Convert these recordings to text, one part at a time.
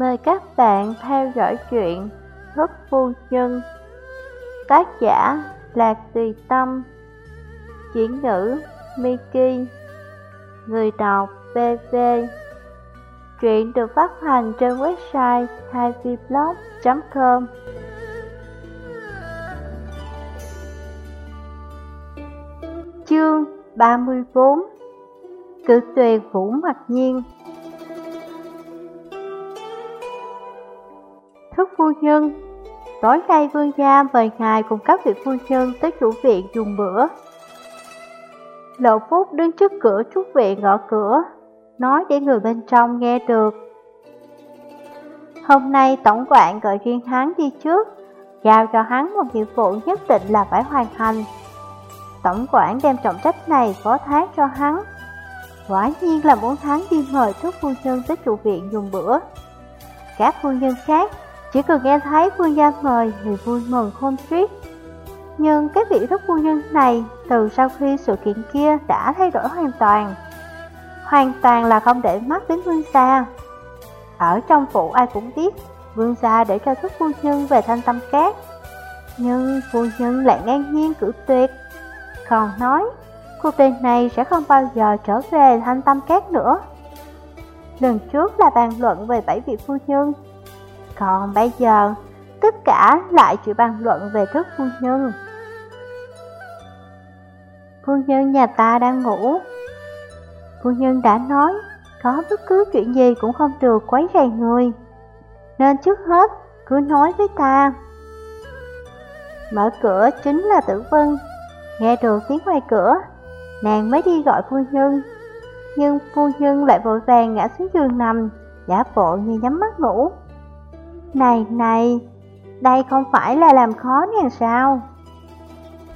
Mời các bạn theo dõi chuyện Thức Phu Nhân. Tác giả Lạc Tùy Tâm. Chuyển ngữ Miki. Người đọc BV Truyện được phát hành trên website 2vblog.com Chương 34 Cự tuyệt Vũ Mặc Nhiên. Thức phu nhân. Tối nay vương gia mời ngài cùng các vị phu nhân tới chủ viện dùng bữa. Lộ Phúc đứng trước cửa trúc viện gõ cửa, Nói để người bên trong nghe được. Hôm nay tổng quản gọi riêng hắn đi trước, Giao cho hắn một nhiệm vụ nhất định là phải hoàn thành. Tổng quản đem trọng trách này phó thác cho hắn. Quả nhiên là muốn hắn đi mời thức phu nhân tới chủ viện dùng bữa. Các phu nhân khác chỉ cần nghe thấy vương gia mời thì vui mừng không xiết. Nhưng cái vị thức phu nhân này từ sau khi sự kiện kia đã thay đổi hoàn toàn. Hoàn toàn là không để mắt đến vương gia. Ở trong phủ ai cũng biết, Vương gia để cho thức phu nhân về thanh tâm cát. Nhưng phu nhân lại ngang nhiên cử tuyệt. Còn nói cuộc đời này sẽ không bao giờ trở về thanh tâm cát nữa. Lần trước là bàn luận về bảy vị phu nhân còn bây giờ, tất cả lại chỉ bàn luận về thức phu nhân. Phu nhân nhà ta đang ngủ. Phu nhân đã nói, có bất cứ chuyện gì cũng không được quấy rầy người. Nên trước hết, cứ nói với ta. Mở cửa chính là tử vân. Nghe được tiếng ngoài cửa, nàng mới đi gọi phu nhân. Nhưng phu nhân lại vội vàng ngã xuống giường nằm, giả bộ như nhắm mắt ngủ. Này này, đây không phải là làm khó nàng sao?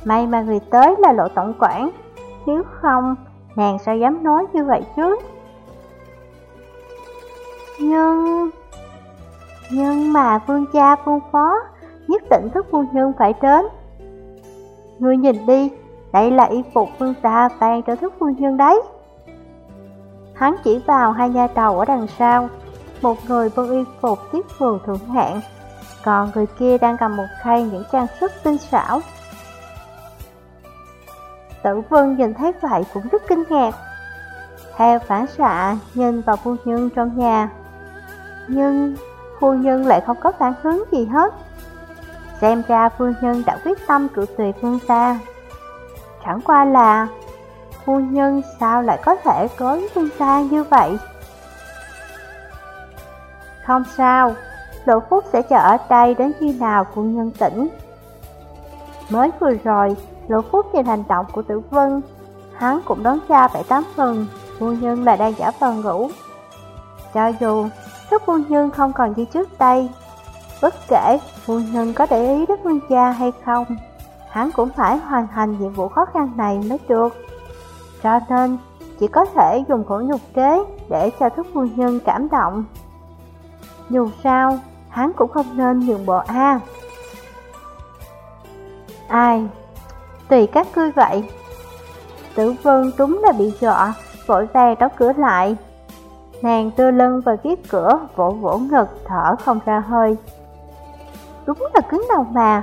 May mà người tới là lộ tổng quản, nếu không, nàng sao dám nói như vậy chứ? Nhưng... Nhưng mà vương cha vương phó nhất định thức phu nhân phải đến. Ngươi nhìn đi, đây là y phục vương gia ban trở thức phu nhân đấy. Hắn chỉ vào hai nha đầu ở đằng sau, một người vương y phục tiết phường thượng hạng, còn người kia đang cầm một khay những trang sức tinh xảo. Tử Vân nhìn thấy vậy cũng rất kinh ngạc. Theo phản xạ nhìn vào phu nhân trong nhà, nhưng phu nhân lại không có phản ứng gì hết. Xem ra phu nhân đã quyết tâm cự tuyệt vương gia. Chẳng qua là phu nhân sao lại có thể có vương gia như vậy? Không sao, Lộ Phúc sẽ chờ ở đây đến khi nào phu nhân tỉnh. Mới vừa rồi, Lộ Phúc nhìn hành động của Tử Vân, hắn cũng đoán ra bảy tám phần, phu nhân là đang giả vờ ngủ. Cho dù thức phu nhân không còn như trước đây, bất kể phu nhân có để ý đến vương gia hay không, hắn cũng phải hoàn thành nhiệm vụ khó khăn này mới được. Cho nên, chỉ có thể dùng khổ nhục kế để cho thức phu nhân cảm động. Dù sao, hắn cũng không nên nhường bộ A. Ai? Tùy các ngươi vậy. Tử vân đúng là bị dọa, vội vàng đóng cửa lại. Nàng đưa lưng vào phía cửa, vỗ vỗ ngực, thở không ra hơi. Đúng là cứng đầu mà,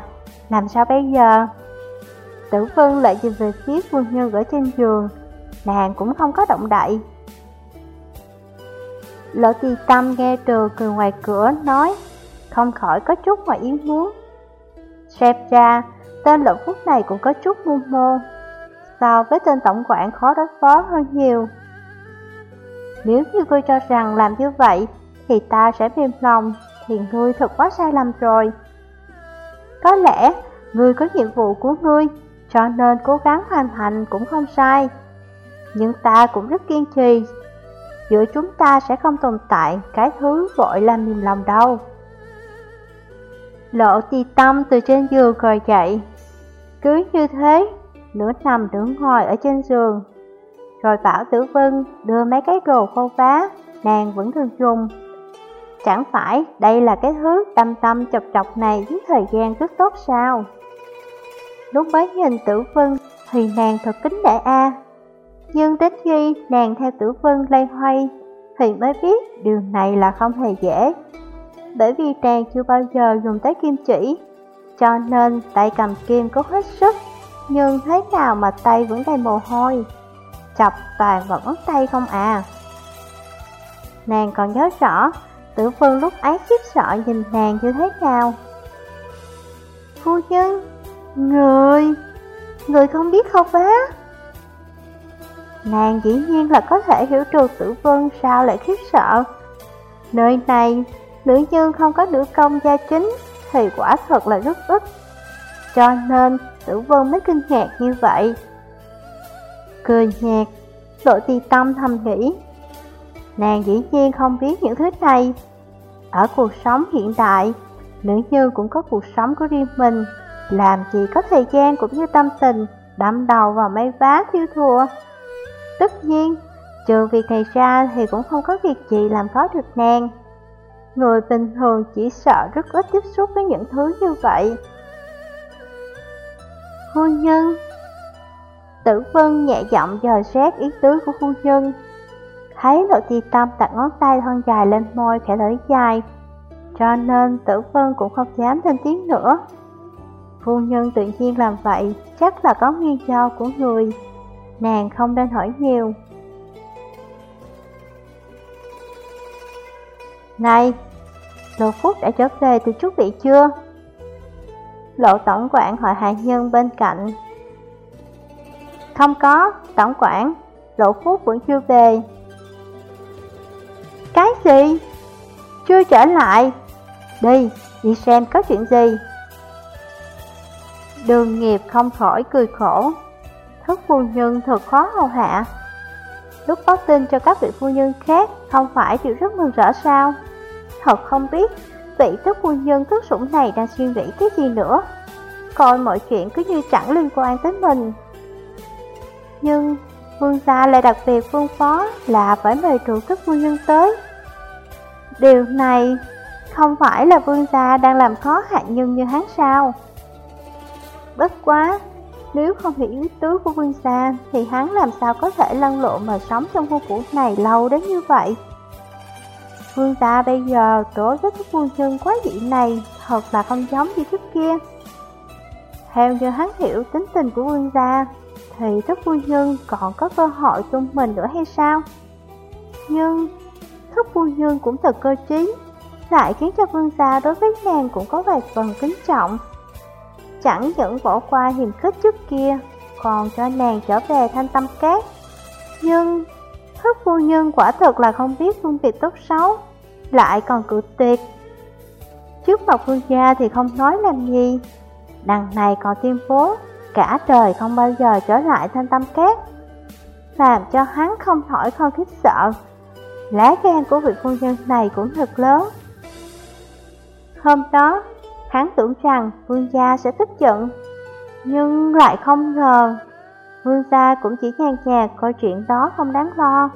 làm sao bây giờ? Tử vân lại nhìn về phía quân nhân ở trên giường, nàng cũng không có động đậy. Lỡ kỳ tâm nghe trừ cười ngoài cửa, nói, Không khỏi có chút ngoài ý muốn. Xem ra, tên lộn phúc này cũng có chút mưu mô. So với tên tổng quản khó đối phó hơn nhiều. Nếu như ngươi cho rằng làm như vậy, Thì ta sẽ mềm lòng, Thì ngươi thật quá sai lầm rồi. Có lẽ, ngươi có nhiệm vụ của ngươi, Cho nên cố gắng hoàn thành cũng không sai. Nhưng ta cũng rất kiên trì giữa chúng ta sẽ không tồn tại cái thứ vội làm mềm lòng đâu. Lộ ti tâm từ trên giường ngồi dậy. Cứ như thế, nửa nằm nửa ngồi ở trên giường. Rồi bảo tử vân đưa mấy cái đồ khô vá, nàng vẫn thường dùng. Chẳng phải đây là cái thứ tâm tâm chọc chọc này với thời gian rất tốt sao? Lúc mới nhìn tử vân thì nàng thật kính đại a nhưng đến khi nàng theo tử vân lây hoay Thì mới biết điều này là không hề dễ bởi vì nàng chưa bao giờ dùng tới kim chỉ, cho nên tay cầm kim có hết sức, nhưng thế nào mà tay vẫn đầy mồ hôi, chọc toàn vào ngón tay không à. Nàng còn nhớ rõ, tử vân lúc ấy khiếp sợ nhìn nàng như thế nào. Phu nhân, người, người không biết không á? Nàng dĩ nhiên là có thể hiểu được tử vân sao lại khiếp sợ. Nơi này, nữ nhân không có nữ công gia chính thì quả thật là rất ít. Cho nên tử vân mới kinh ngạc như vậy. Cười nhạt, lộ ti tâm thầm nghĩ. Nàng dĩ nhiên không biết những thứ này. Ở cuộc sống hiện đại, nữ nhân cũng có cuộc sống của riêng mình, làm gì có thời gian cũng như tâm tình, đâm đầu vào mấy vá thiêu thua Tất nhiên, trừ việc này ra thì cũng không có việc gì làm khó được nàng. Người bình thường chỉ sợ rất ít tiếp xúc với những thứ như vậy. Hôn nhân Tử Vân nhẹ giọng dò xét ý tứ của phu nhân. Thấy lộ ti tâm đặt ngón tay thon dài lên môi khẽ lưỡi dài, cho nên Tử Vân cũng không dám thêm tiếng nữa. Phu nhân tự nhiên làm vậy chắc là có nguyên do của người nàng không nên hỏi nhiều. Này, Lộ Phúc đã trở về từ chút vị chưa? Lộ tổng quản hỏi hạ nhân bên cạnh. Không có, tổng quản, Lộ Phúc vẫn chưa về. Cái gì? Chưa trở lại? Đi, đi xem có chuyện gì. Đường nghiệp không khỏi cười khổ thức phu nhân thật khó hầu hạ. Lúc báo tin cho các vị phu nhân khác, không phải chịu rất mừng rỡ sao? Thật không biết, vị thức phu nhân thức sủng này đang suy nghĩ cái gì nữa. Coi mọi chuyện cứ như chẳng liên quan tới mình. Nhưng, vương gia lại đặc biệt phương phó là phải mời trụ thức phu nhân tới. Điều này không phải là vương gia đang làm khó hạ nhân như hắn sao? Bất quá, nếu không hiểu ý tứ của vương Sa Thì hắn làm sao có thể lăn lộn mà sống trong khu phủ này lâu đến như vậy? Vương Sa bây giờ đối với các quân chân quá dị này, Thật là không giống như trước kia. Theo như hắn hiểu tính tình của vương gia, Thì thức quân nhân còn có cơ hội tung mình nữa hay sao? Nhưng thức quân nhân cũng thật cơ trí, Lại khiến cho vương gia đối với nàng cũng có vài phần kính trọng chẳng những bỏ qua hiềm khích trước kia, còn cho nàng trở về thanh tâm cát. Nhưng, thất phu nhân quả thật là không biết phân biệt tốt xấu, lại còn cự tuyệt. Trước mặt vương gia thì không nói làm gì, đằng này còn tuyên bố, cả trời không bao giờ trở lại thanh tâm cát. Làm cho hắn không khỏi không khiếp sợ, lá gan của vị phu nhân này cũng thật lớn. Hôm đó, Hắn tưởng rằng vương gia sẽ tức giận, nhưng lại không ngờ vương gia cũng chỉ nhàn nhạt coi chuyện đó không đáng lo.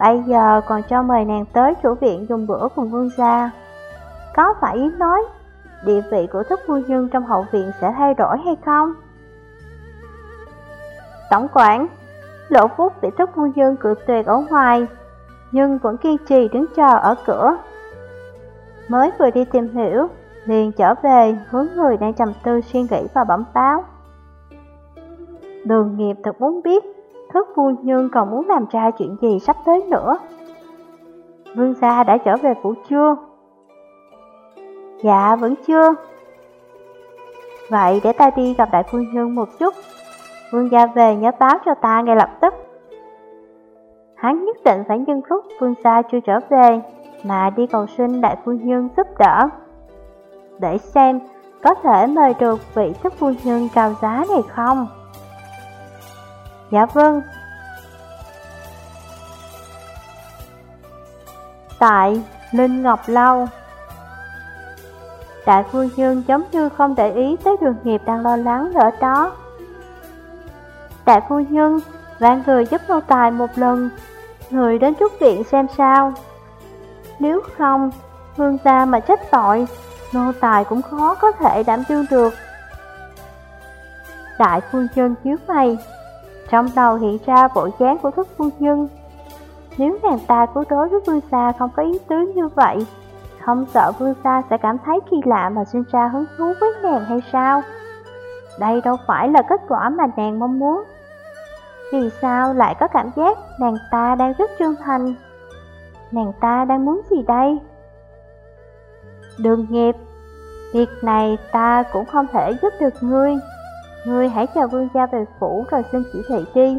Bây giờ còn cho mời nàng tới chủ viện dùng bữa cùng vương gia. Có phải ý nói địa vị của thức phu nhân trong hậu viện sẽ thay đổi hay không? Tổng quản, Lộ Phúc bị thức phu nhân cự tuyệt ở ngoài, nhưng vẫn kiên trì đứng chờ ở cửa. Mới vừa đi tìm hiểu, liền trở về, hướng người đang trầm tư suy nghĩ và bẩm báo. Đường nghiệp thật muốn biết thức Vui nhân còn muốn làm ra chuyện gì sắp tới nữa. Vương gia đã trở về phủ chưa? Dạ vẫn chưa. Vậy để ta đi gặp đại phu nhân một chút. Vương gia về nhớ báo cho ta ngay lập tức. Hắn nhất định phải nhân lúc vương gia chưa trở về, mà đi cầu xin đại phu nhân giúp đỡ để xem có thể mời được vị thức phu nhân cao giá này không? Dạ vâng. Tại Linh Ngọc Lâu Đại phu nhân giống như không để ý tới đường nghiệp đang lo lắng ở đó. Đại phu nhân, vạn người giúp nô tài một lần, người đến chút viện xem sao. Nếu không, vương gia mà trách tội, nô tài cũng khó có thể đảm đương được. Đại phu nhân chiếu mày, trong đầu hiện ra bộ dáng của thức phu nhân. Nếu nàng ta cố đối với vương gia không có ý tứ như vậy, không sợ vương gia sẽ cảm thấy kỳ lạ mà sinh ra hứng thú với nàng hay sao? Đây đâu phải là kết quả mà nàng mong muốn. Vì sao lại có cảm giác nàng ta đang rất chân thành? Nàng ta đang muốn gì đây? Đường nghiệp, việc này ta cũng không thể giúp được ngươi. Ngươi hãy chờ vương gia về phủ rồi xin chỉ thị đi.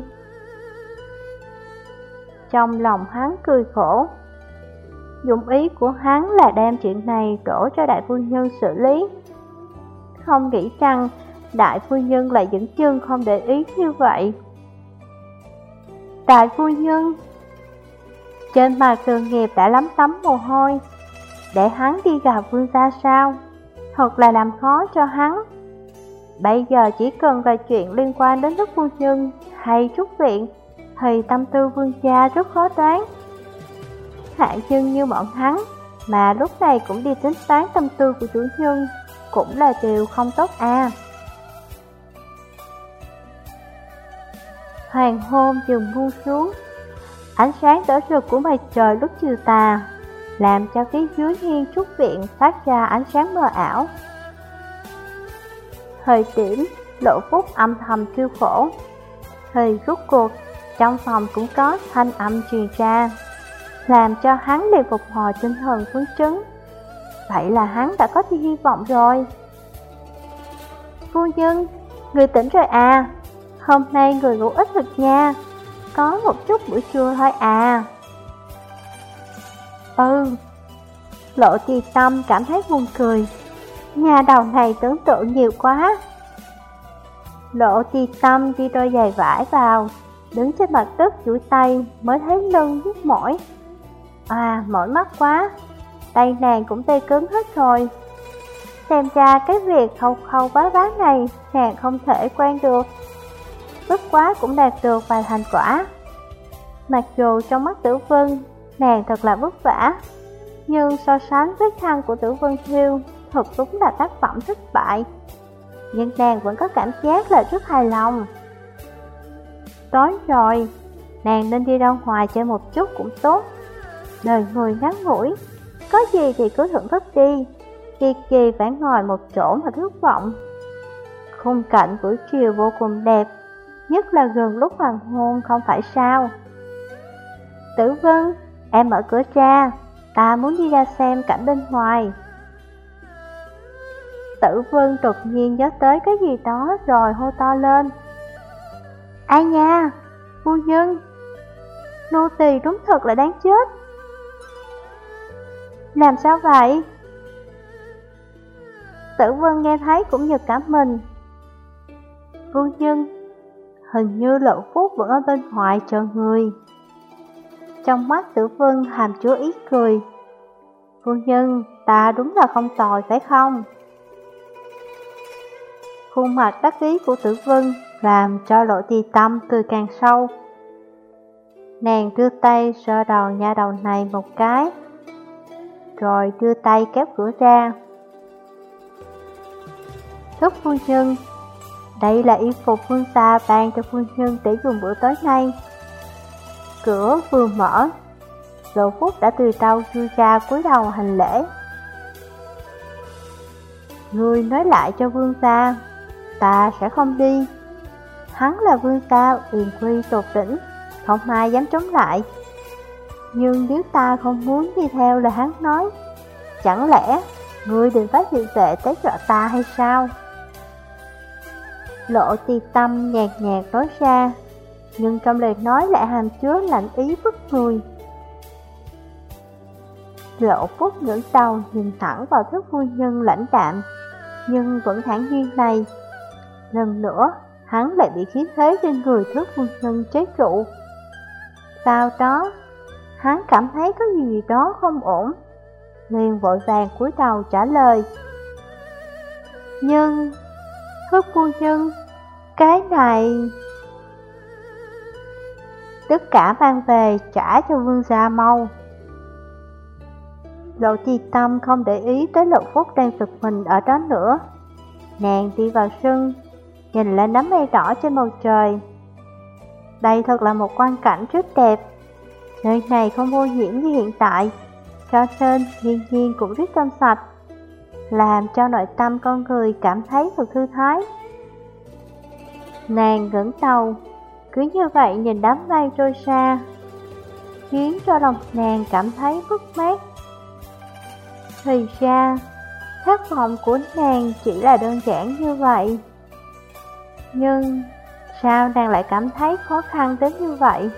Trong lòng hắn cười khổ. Dụng ý của hắn là đem chuyện này đổ cho đại phu nhân xử lý. Không nghĩ rằng đại phu nhân lại dẫn chương không để ý như vậy. Đại phu nhân Trên mặt đường nghiệp đã lắm tấm mồ hôi để hắn đi gặp vương gia sao? Thật là làm khó cho hắn. Bây giờ chỉ cần là chuyện liên quan đến đức phu nhân hay trúc viện, Thì tâm tư vương gia rất khó đoán. Hạng nhân như bọn hắn, Mà lúc này cũng đi tính toán tâm tư của chủ nhân, Cũng là điều không tốt à. Hoàng hôn dừng buông xuống. Ánh sáng đỏ rực của mặt trời lúc chiều tà làm cho phía dưới hiên trúc viện phát ra ánh sáng mờ ảo. Thời điểm, lộ phúc âm thầm kêu khổ Thời rút cuộc, trong phòng cũng có thanh âm truyền ra Làm cho hắn liền phục hồi tinh thần phấn chấn. Vậy là hắn đã có hy vọng rồi. Phu nhân, người tỉnh rồi à? Hôm nay người ngủ ít thật nha. Có một chút buổi trưa thôi à? Ừ Lộ trì tâm cảm thấy buồn cười. Nhà đầu này tưởng tượng nhiều quá. Lộ trì tâm đi đôi giày vải vào Đứng trên mặt đất chuỗi tay mới thấy lưng nhức mỏi. À mỏi mắt quá Tay nàng cũng tê cứng hết rồi. Xem ra cái việc khâu khâu bá bá này Nàng không thể quen được. Bất quá cũng đạt được vài thành quả. Mặc dù trong mắt tử vân, nàng thật là vất vả, nhưng so sánh với khăn của tử vân thiêu, thật đúng là tác phẩm thất bại. Nhưng nàng vẫn có cảm giác là rất hài lòng. Tối rồi, nàng nên đi ra ngoài chơi một chút cũng tốt. Đời người ngắn ngủi, có gì thì cứ thưởng thức đi. Kỳ kỳ phải ngồi một chỗ mà thất vọng. Khung cảnh buổi chiều vô cùng đẹp, nhất là gần lúc hoàng hôn không phải sao. Tử Vân, em mở cửa ra, ta muốn đi ra xem cảnh bên ngoài. Tử Vân đột nhiên nhớ tới cái gì đó rồi hô to lên. Ai nha, phu nhân, nô tỳ đúng thật là đáng chết. Làm sao vậy? Tử Vân nghe thấy cũng giật cả mình. Phu nhân, hình như lộ phúc vẫn ở bên ngoài chờ người. Trong mắt tử vân hàm chứa ý cười. Phu nhân, ta đúng là không tồi phải không? Khuôn mặt đắc ý của tử vân làm cho lộ ti tâm cười càng sâu. Nàng đưa tay sơ đầu nha đầu này một cái, rồi đưa tay kéo cửa ra. Thúc phu nhân, đây là y phục phương xa ban cho phu nhân để dùng bữa tối nay. Cửa vừa mở, Lộ Phúc đã từ tàu chui ra cúi đầu hành lễ. Người nói lại cho vương gia, ta sẽ không đi. Hắn là vương gia uyển quy tột đỉnh, không ai dám chống lại. Nhưng nếu ta không muốn đi theo lời hắn nói, chẳng lẽ ngươi định phát hiện vệ tới dọa ta hay sao? Lộ ti tâm nhạt nhạt nói ra, nhưng trong lời nói lại hàm chứa lạnh ý bức người. Lộ phúc ngưỡng đầu nhìn thẳng vào thức phu nhân lãnh đạm, nhưng vẫn thản nhiên này. Lần nữa, hắn lại bị khí thế trên người thức phu nhân chế trụ. Sau đó, hắn cảm thấy có gì đó không ổn, liền vội vàng cúi đầu trả lời. Nhưng Thức phu nhân, cái này... Tất cả mang về trả cho vương gia mau. Lộ trì tâm không để ý tới lục phúc đang giật mình ở đó nữa. Nàng đi vào sân, nhìn lên đám mây đỏ trên bầu trời. Đây thật là một quan cảnh rất đẹp. Nơi này không vô nhiễm như hiện tại, cho nên thiên nhiên cũng rất trong sạch, làm cho nội tâm con người cảm thấy thật thư thái. Nàng ngẩng đầu, cứ như vậy nhìn đám mây trôi xa, khiến cho lòng nàng cảm thấy bức mát. Thì ra, khát vọng của nàng chỉ là đơn giản như vậy. Nhưng sao nàng lại cảm thấy khó khăn đến như vậy?